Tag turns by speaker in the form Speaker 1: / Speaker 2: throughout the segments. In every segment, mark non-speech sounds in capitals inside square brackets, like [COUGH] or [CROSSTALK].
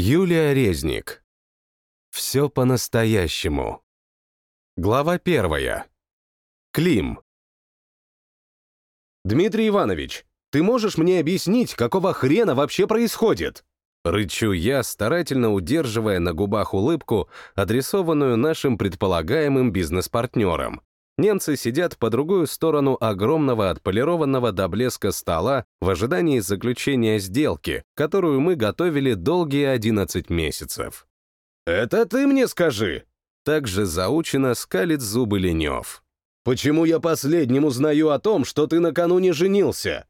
Speaker 1: Юлия Резник. Все по-настоящему. Глава первая. Клим.
Speaker 2: «Дмитрий Иванович, ты можешь мне объяснить, какого хрена вообще происходит?»
Speaker 1: Рычу я, старательно удерживая на губах улыбку, адресованную нашим предполагаемым бизнес-партнерам. Немцы сидят по другую сторону огромного отполированного до блеска стола в ожидании заключения сделки, которую мы готовили долгие 11 месяцев.
Speaker 2: «Это ты мне скажи!»
Speaker 1: Также заучено скалит зубы Ленев.
Speaker 2: «Почему я последним узнаю о том, что ты накануне женился?»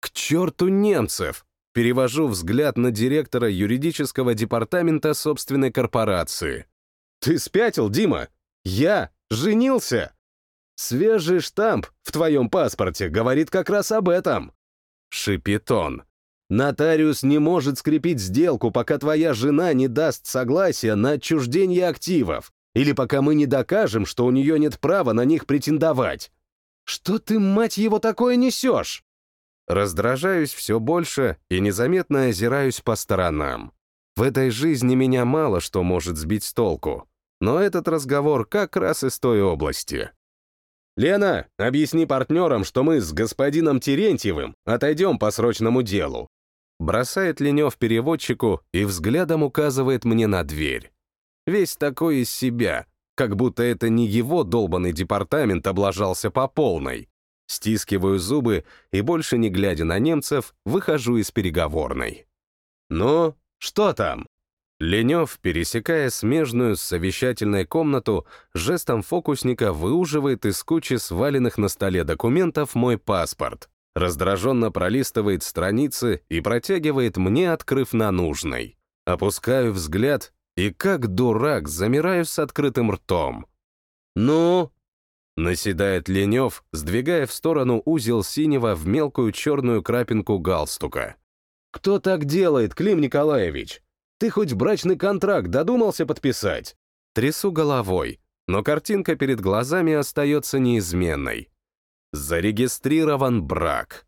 Speaker 1: «К черту немцев!» Перевожу взгляд на директора юридического департамента собственной корпорации.
Speaker 2: «Ты спятил, Дима? Я женился!» Свежий штамп в твоем паспорте говорит как раз об этом.
Speaker 1: Шипит он.
Speaker 2: Нотариус не может скрепить сделку, пока твоя жена не даст согласия на отчуждение активов, или пока мы не докажем, что у нее нет права на них претендовать. Что ты, мать его, такое несешь?
Speaker 1: Раздражаюсь все больше и незаметно озираюсь по сторонам. В этой жизни меня мало что может сбить с толку, но этот разговор как раз из той области.
Speaker 2: «Лена, объясни партнерам, что мы с господином Терентьевым отойдем по срочному делу».
Speaker 1: Бросает Ленев переводчику и взглядом указывает мне на дверь. Весь такой из себя, как будто это не его долбанный департамент облажался по полной. Стискиваю зубы и, больше не глядя на немцев, выхожу из переговорной.
Speaker 2: «Ну, что там?»
Speaker 1: Ленев, пересекая смежную с совещательной комнату, жестом фокусника выуживает из кучи сваленных на столе документов мой паспорт, раздраженно пролистывает страницы и протягивает мне, открыв на нужной. Опускаю взгляд и, как дурак, замираю с открытым ртом.
Speaker 2: «Ну?»
Speaker 1: — наседает Ленев, сдвигая в сторону узел синего в мелкую черную крапинку галстука.
Speaker 2: «Кто так делает, Клим Николаевич? Ты хоть брачный контракт додумался подписать?»
Speaker 1: Трясу головой, но картинка перед глазами остается неизменной. Зарегистрирован брак.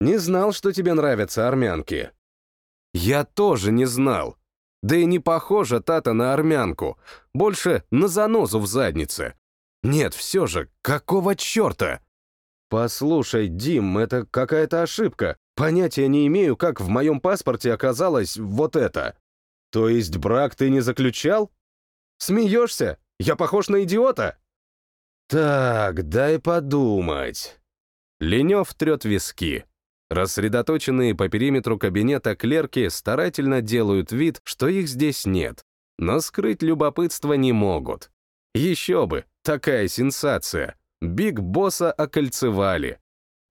Speaker 2: «Не знал, что тебе нравятся армянки».
Speaker 1: «Я тоже не знал. Да и не похожа Тата на армянку, больше на занозу в заднице. Нет, все же, какого черта?»
Speaker 2: «Послушай, Дим, это какая-то ошибка. Понятия не имею, как в моем паспорте оказалось вот это. То есть брак ты не заключал? Смеешься? Я похож на идиота? Так, дай подумать.
Speaker 1: Ленев трет виски. Рассредоточенные по периметру кабинета клерки старательно делают вид, что их здесь нет, но скрыть любопытство не могут. Еще бы, такая сенсация. Биг Босса окольцевали.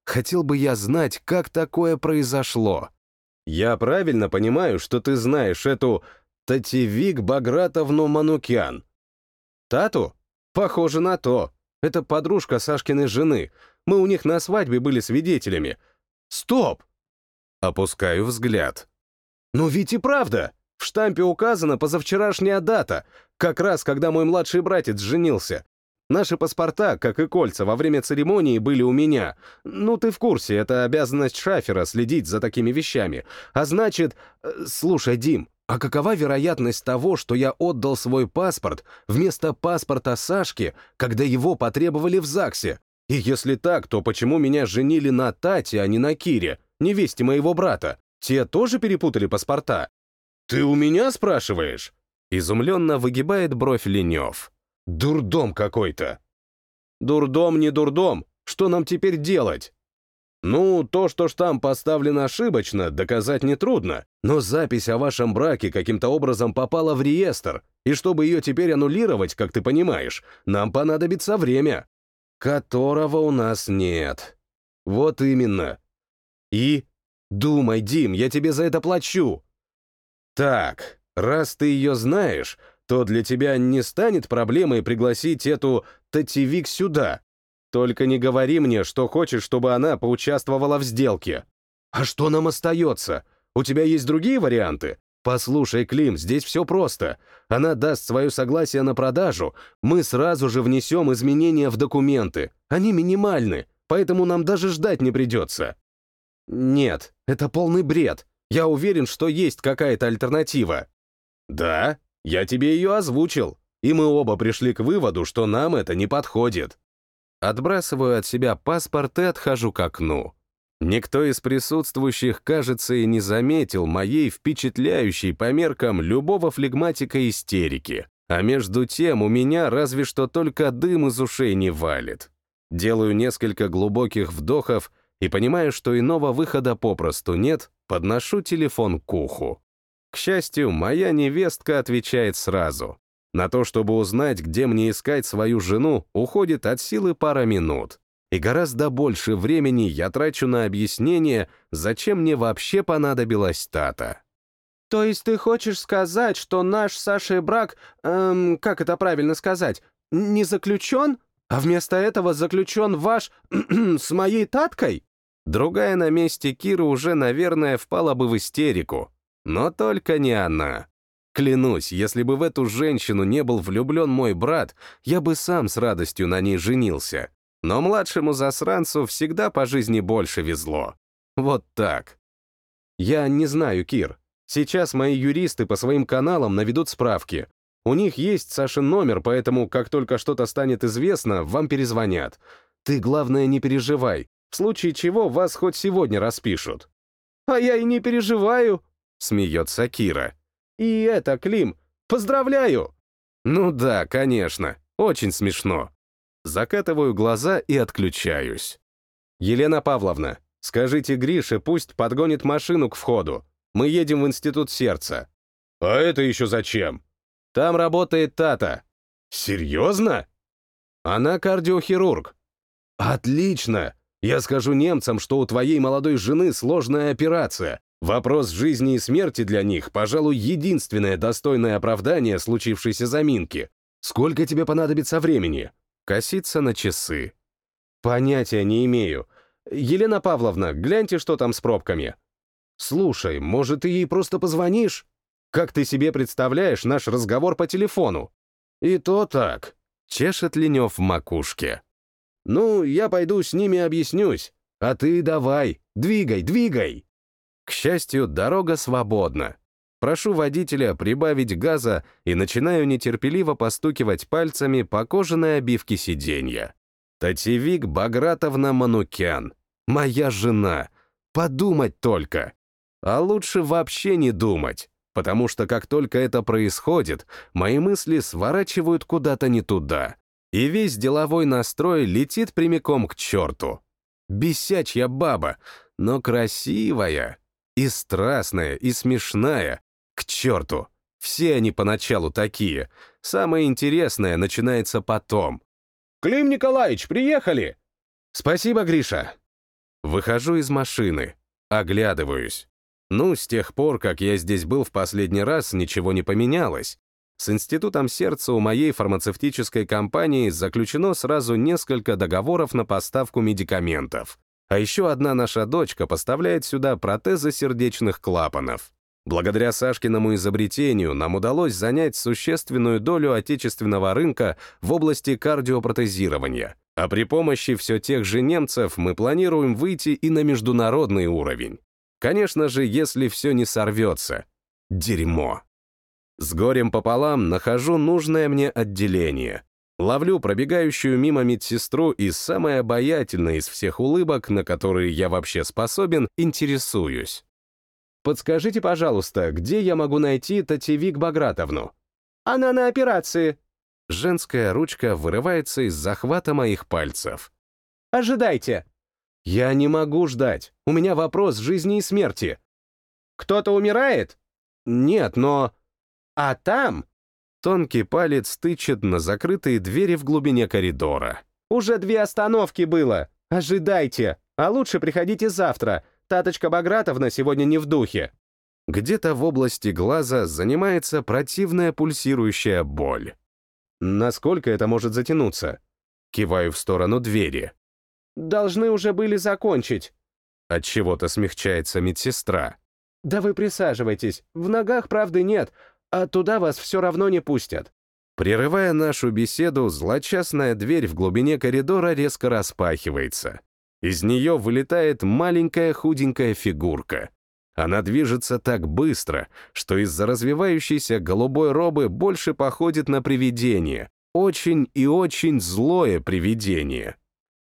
Speaker 1: Хотел бы я знать, как такое произошло.
Speaker 2: Я правильно понимаю, что ты знаешь эту Тативик Багратовну Манукян? Тату? Похоже на то. Это подружка Сашкиной жены. Мы у них на свадьбе были свидетелями. Стоп!
Speaker 1: Опускаю взгляд.
Speaker 2: Ну ведь и правда. В штампе указана позавчерашняя дата, как раз когда мой младший братец женился. Наши паспорта, как и кольца, во время церемонии были у меня. Ну, ты в курсе, это обязанность шафера следить за такими вещами. А значит... Э, слушай, Дим, а какова вероятность того, что я отдал свой паспорт вместо паспорта Сашки, когда его потребовали в ЗАГСе? И если так, то почему меня женили на Тате, а не на Кире, невесте моего брата? Те тоже перепутали паспорта? Ты у меня спрашиваешь?
Speaker 1: Изумленно выгибает бровь Ленев.
Speaker 2: Дурдом какой-то. Дурдом не дурдом. Что нам теперь делать? Ну, то, что штамп поставлен ошибочно, доказать нетрудно, но запись о вашем браке каким-то образом попала в реестр, и чтобы ее теперь аннулировать, как ты понимаешь, нам понадобится время, которого у нас нет. Вот именно. И? Думай, Дим, я тебе за это плачу. Так, раз ты ее знаешь, то для тебя не станет проблемой пригласить эту Тативик сюда. Только не говори мне, что хочешь, чтобы она поучаствовала в сделке. А что нам остается? У тебя есть другие варианты? Послушай, Клим, здесь все просто. Она даст свое согласие на продажу, мы сразу же внесем изменения в документы. Они минимальны, поэтому нам даже ждать не придется. Нет, это полный бред. Я уверен, что есть какая-то альтернатива. Да, я тебе ее озвучил, и мы оба пришли к выводу, что нам это не подходит. Отбрасываю от себя паспорт и отхожу к окну. Никто из присутствующих, кажется, и не заметил моей впечатляющей по меркам любого флегматика истерики. А между тем у меня разве что только дым из ушей не валит. Делаю несколько глубоких вдохов и понимаю, что иного выхода попросту нет, подношу телефон к уху. К счастью, моя невестка отвечает сразу. На то, чтобы узнать, где мне искать свою жену, уходит от силы пара минут и гораздо больше времени я трачу на объяснение, зачем мне вообще понадобилась Тата.
Speaker 3: То есть ты хочешь сказать, что наш Сашей брак, эм, как это правильно сказать, не заключен, а вместо этого заключен ваш [CLEARS THROAT] с моей Таткой?
Speaker 2: Другая на месте Киры уже, наверное, впала бы в истерику. Но только не она. Клянусь, если бы в эту женщину не был влюблен мой брат, я бы сам с радостью на ней женился. Но младшему засранцу всегда по жизни больше везло. Вот так. Я не знаю, Кир. Сейчас мои юристы по своим каналам наведут справки. У них есть Сашин номер, поэтому, как только что-то станет известно, вам перезвонят. Ты, главное, не переживай. В случае чего вас хоть сегодня распишут.
Speaker 3: А я и не переживаю,
Speaker 2: смеется Кира.
Speaker 3: И это, Клим, поздравляю.
Speaker 2: Ну да, конечно, очень смешно. Закатываю глаза и отключаюсь. «Елена Павловна, скажите Грише, пусть подгонит машину к входу. Мы едем в Институт сердца». «А это еще зачем?» «Там работает Тата». «Серьезно?» «Она кардиохирург». «Отлично! Я скажу немцам, что у твоей молодой жены сложная операция. Вопрос жизни и смерти для них, пожалуй, единственное достойное оправдание случившейся заминки. Сколько тебе понадобится времени?» Косится на часы. Понятия не имею. Елена Павловна, гляньте, что там с пробками. Слушай, может, ты ей просто позвонишь? Как ты себе представляешь наш разговор по телефону? И то так. Чешет Ленев в макушке. Ну, я пойду с ними объяснюсь. А ты давай, двигай, двигай. К счастью, дорога свободна. Прошу водителя прибавить газа и начинаю нетерпеливо постукивать пальцами по кожаной обивке сиденья. Татевик Багратовна Манукян. Моя жена. Подумать только. А лучше вообще не думать, потому что как только это происходит, мои мысли сворачивают куда-то не туда. И весь деловой настрой летит прямиком к черту. Бесячья баба, но красивая. И страстная, и смешная, к черту! Все они поначалу такие. Самое интересное начинается потом. «Клим Николаевич, приехали!» «Спасибо, Гриша!» Выхожу из машины, оглядываюсь. Ну, с тех пор, как я здесь был в последний раз, ничего не поменялось. С Институтом сердца у моей фармацевтической компании заключено сразу несколько договоров на поставку медикаментов. А еще одна наша дочка поставляет сюда протезы сердечных клапанов. Благодаря Сашкиному изобретению нам удалось занять существенную долю отечественного рынка в области кардиопротезирования, а при помощи все тех же немцев мы планируем выйти и на международный уровень. Конечно же, если все не сорвется. Дерьмо. С горем пополам нахожу нужное мне отделение. Ловлю пробегающую мимо медсестру и самой обаятельной из всех улыбок, на которые я вообще способен, интересуюсь. Подскажите, пожалуйста, где я могу найти Татевик Багратовну?
Speaker 3: Она на операции.
Speaker 2: Женская ручка вырывается из захвата моих пальцев.
Speaker 3: Ожидайте.
Speaker 2: Я не могу ждать. У меня вопрос жизни и смерти.
Speaker 3: Кто-то умирает?
Speaker 2: Нет, но...
Speaker 3: А там?
Speaker 2: Тонкий палец тычет на закрытые двери в глубине коридора.
Speaker 3: Уже две остановки было. Ожидайте. А лучше приходите завтра. Таточка Багратовна сегодня не в духе.
Speaker 2: Где-то в области глаза занимается противная пульсирующая боль. Насколько это может затянуться? Киваю в сторону двери.
Speaker 3: Должны уже были закончить.
Speaker 2: От чего-то смягчается медсестра.
Speaker 3: Да вы присаживайтесь. В ногах правды нет, а туда вас все равно не пустят.
Speaker 2: Прерывая нашу беседу, злочастная дверь в глубине коридора резко распахивается. Из нее вылетает маленькая худенькая фигурка.
Speaker 1: Она движется так быстро, что из-за развивающейся голубой робы больше походит на привидение. Очень и очень злое привидение.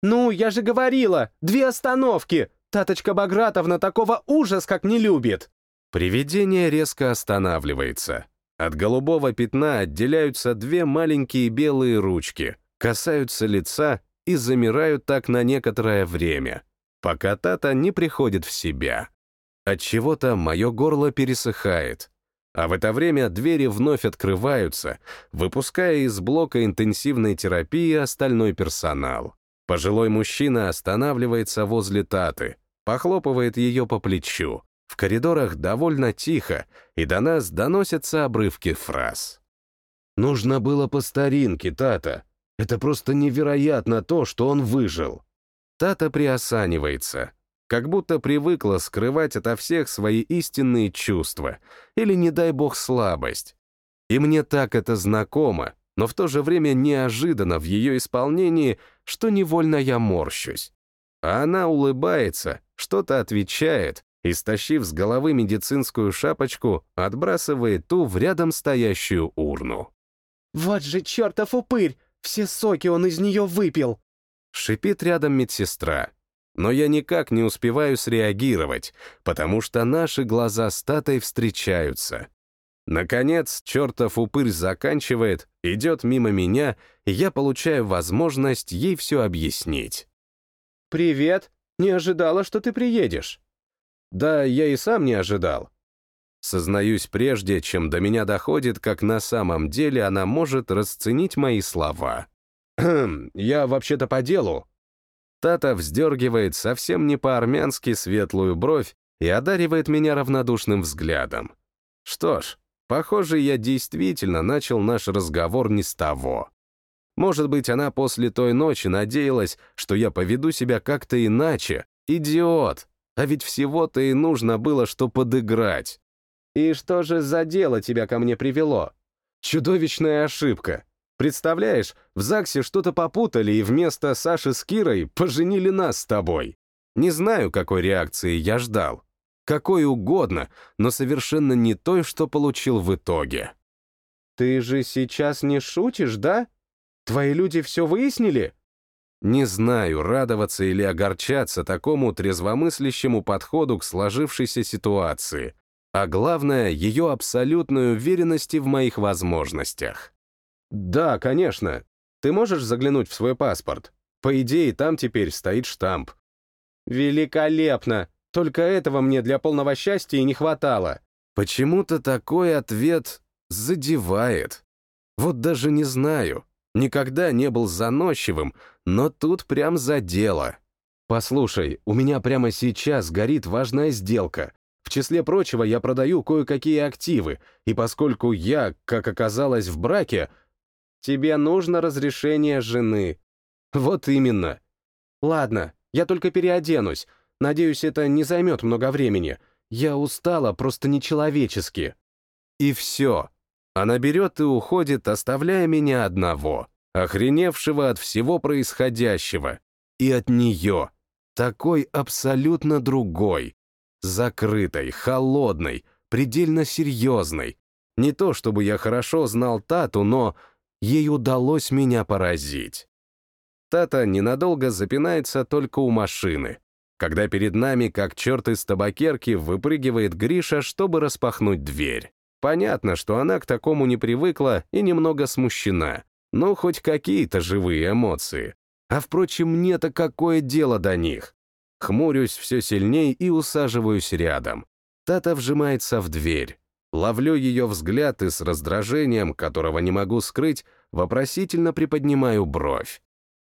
Speaker 3: «Ну, я же говорила! Две остановки! Таточка Багратовна такого ужас как не любит!»
Speaker 1: Привидение резко останавливается. От голубого пятна отделяются две маленькие белые ручки, касаются лица и замирают так на некоторое время, пока Тата не приходит в себя. От чего-то мое горло пересыхает, а в это время двери вновь открываются, выпуская из блока интенсивной терапии остальной персонал. Пожилой мужчина останавливается возле Таты, похлопывает ее по плечу. В коридорах довольно тихо, и до нас доносятся обрывки фраз.
Speaker 2: «Нужно было по старинке, Тата. Это просто невероятно то, что он выжил».
Speaker 1: Тата приосанивается, как будто привыкла скрывать ото всех свои истинные чувства или, не дай бог, слабость. И мне так это знакомо, но в то же время неожиданно в ее исполнении, что невольно я морщусь. А она улыбается, что-то отвечает, и, стащив с головы медицинскую шапочку, отбрасывает ту в рядом стоящую урну.
Speaker 3: «Вот же чертов упырь! Все соки он из нее выпил!»
Speaker 1: Шипит рядом медсестра. Но я никак не успеваю среагировать, потому что наши глаза с Татой встречаются. Наконец, чертов упырь заканчивает, идет мимо меня, и я получаю возможность ей все объяснить.
Speaker 3: «Привет! Не ожидала, что ты приедешь».
Speaker 1: Да, я и сам не ожидал. Сознаюсь прежде, чем до меня доходит, как на самом деле она может расценить мои слова. «Хм, я вообще-то по делу». Тата вздергивает совсем не по-армянски светлую бровь и одаривает меня равнодушным взглядом. Что ж, похоже, я действительно начал наш разговор не с того. Может быть, она после той ночи надеялась, что я поведу себя как-то иначе. Идиот! А ведь всего-то и нужно было, что подыграть.
Speaker 3: И что же за дело тебя ко мне привело?
Speaker 1: Чудовищная ошибка. Представляешь, в ЗАГСе что-то попутали и вместо Саши с Кирой поженили нас с тобой. Не знаю, какой реакции я ждал. Какой угодно, но совершенно не той, что получил в итоге.
Speaker 3: Ты же сейчас не шутишь, да? Твои люди все выяснили?
Speaker 1: Не знаю, радоваться или огорчаться такому трезвомыслящему подходу к сложившейся ситуации, а главное, ее абсолютной уверенности в моих возможностях.
Speaker 3: Да, конечно. Ты можешь заглянуть в свой паспорт? По идее, там теперь стоит штамп. Великолепно! Только этого мне для полного счастья и не хватало.
Speaker 1: Почему-то такой ответ задевает. Вот даже не знаю. Никогда не был заносчивым, но тут прям задело. Послушай, у меня прямо сейчас горит важная сделка. В числе прочего, я продаю кое-какие активы, и поскольку я, как оказалось, в браке...
Speaker 3: Тебе нужно разрешение жены.
Speaker 1: Вот именно.
Speaker 3: Ладно, я только переоденусь. Надеюсь, это не займет много времени. Я устала просто нечеловечески.
Speaker 1: И все. Она берет и уходит, оставляя меня одного, охреневшего от всего происходящего. И от нее, такой абсолютно другой, закрытой, холодной, предельно серьезной. Не то чтобы я хорошо знал Тату, но ей удалось меня поразить. Тата ненадолго запинается только у машины, когда перед нами, как черт из табакерки, выпрыгивает Гриша, чтобы распахнуть дверь. Понятно, что она к такому не привыкла и немного смущена. Ну, хоть какие-то живые эмоции. А, впрочем, мне-то какое дело до них? Хмурюсь все сильней и усаживаюсь рядом. Тата вжимается в дверь. Ловлю ее взгляд и с раздражением, которого не могу скрыть, вопросительно приподнимаю бровь.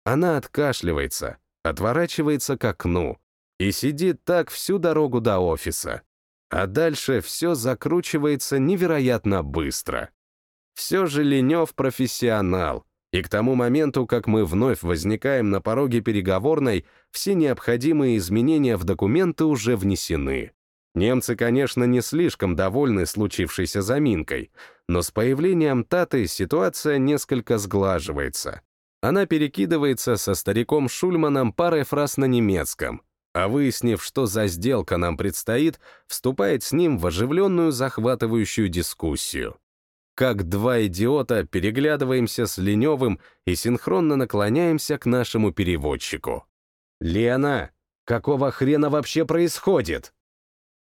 Speaker 1: Она откашливается, отворачивается к окну и сидит так всю дорогу до офиса. А дальше все закручивается невероятно быстро. Все же Ленев профессионал, и к тому моменту, как мы вновь возникаем на пороге переговорной, все необходимые изменения в документы уже внесены. Немцы, конечно, не слишком довольны случившейся заминкой, но с появлением Таты ситуация несколько сглаживается. Она перекидывается со стариком Шульманом парой фраз на немецком, а выяснив, что за сделка нам предстоит, вступает с ним в оживленную захватывающую дискуссию. Как два идиота переглядываемся с Леневым и синхронно наклоняемся к нашему переводчику.
Speaker 2: «Лена, какого хрена вообще происходит?»